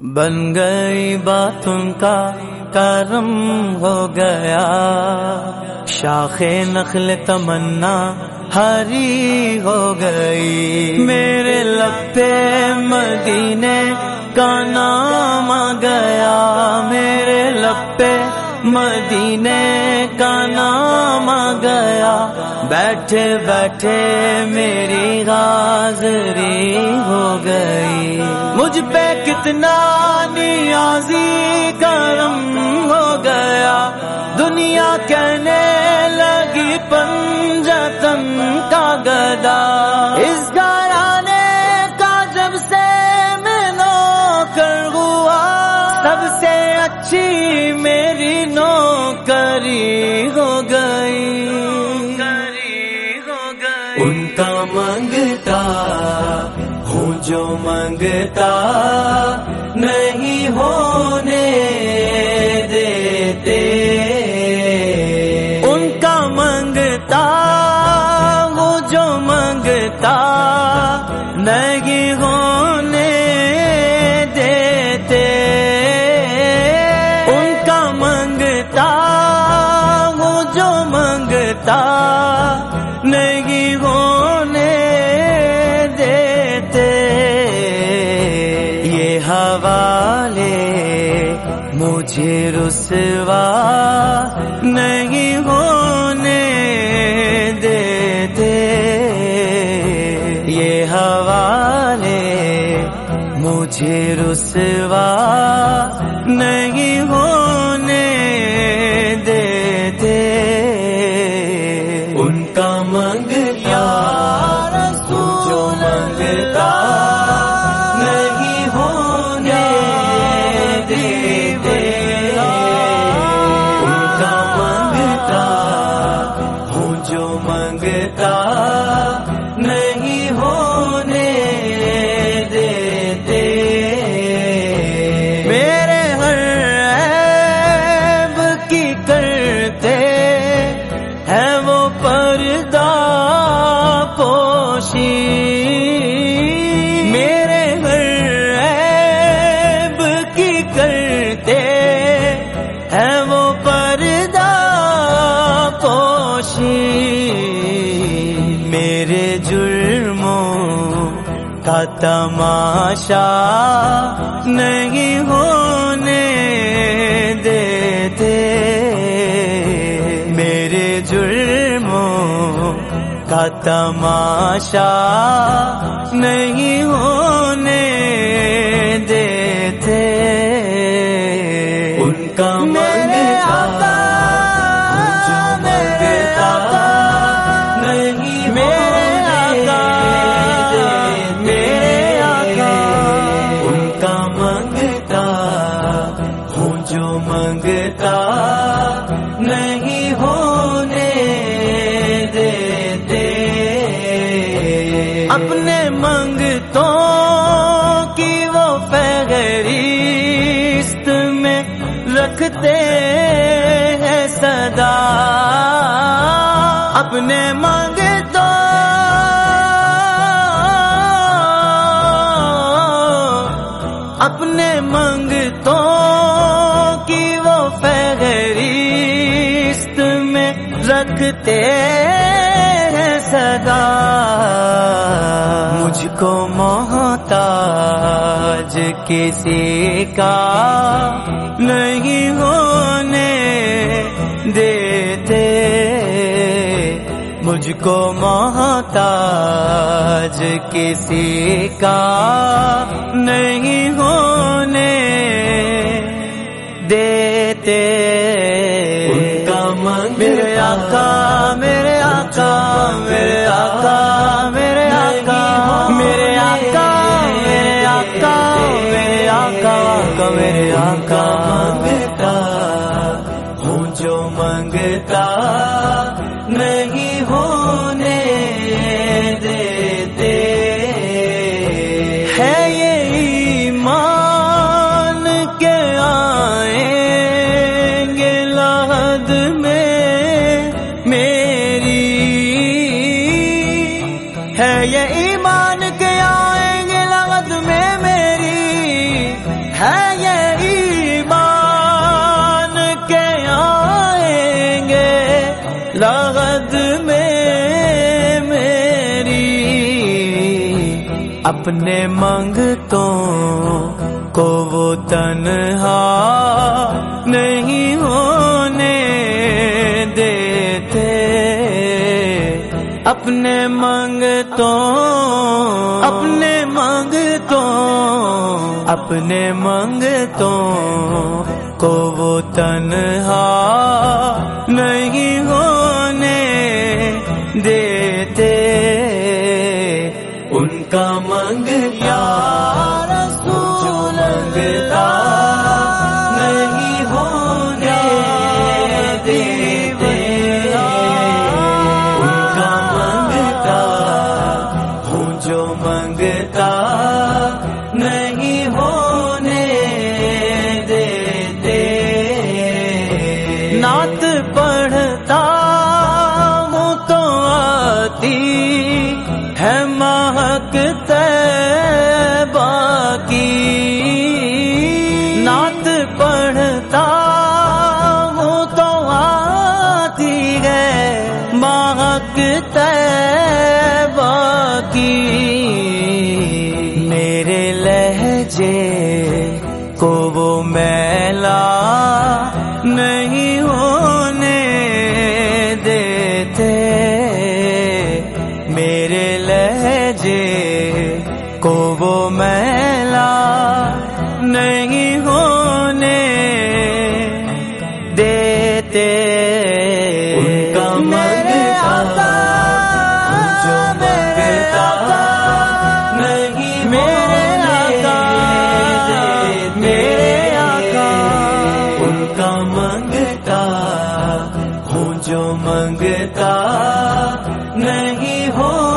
بن گئی باتوں کا کرم ہو گیا۔ شاخ نخل تمنا ہری ہو گئی۔ میرے لپے مدینے کا نام آ گیا۔ میرے لپے مدینے کا نام آ گیا۔ بیٹھے بیٹھے میری حاضری پہ کتنا نیازی کرم ہو گیا۔ دنیا کہنے لگی پنجتن کا گدا۔ اس گھرانے کا جب سے میں نوکر ہوا، سب سے اچھی میری نوکری ہو گئی۔ ان کا منگتا جو منگتا نہیں ہونے دیتے۔ ان کا منگتا ہوں جو منگتا نہیں ہونے دیتے۔ ان کا منگتا ہوں جو منگتا نہیں مجھے رسوا نہیں ہونے دیتے۔ یہ حوالے مجھے رسوا نہیں ہونے دیتے۔ ان کا منگتا کا تماشا نہیں ہونے دیتے۔ میرے جرموں کا تماشا نہیں ہونے اپنے منگتوں کی وہ فہرست میں رکھتے ہیں صدا۔ اپنے منگتوں اپنے منگتوں کی وہ فہرست میں رکھتے ہیں صدا۔ کو محتاج کسی کا نہیں ہونے دیتے۔ مجھ کو محتاج کسی کا نہیں ہونے دیتے۔ ان کا من میرے آقا ہوں جو منگتا نہیں ہونے دیتے۔ ہے یہ ایمان کے آئیں گے لحد میں اپنے منگتوں کو وہ تنہا نہیں ہونے دیتے۔ اپنے منگتوں اپنے منگتوں اپنے منگتوں کو وہ تنہا نہیں ہونے دیتے۔ کا منگتا رسول منگتا نہیں ہونے دیتے۔ ان کا منگتا ہوں جو منگتا۔ مہک تیبا کی نعت پڑھتا ہوں تو آتی ہے مہک لہجے کو وہ میلا نہیں ہونے دیتے۔ ان کا منگتا جو منگتا نہیں میرے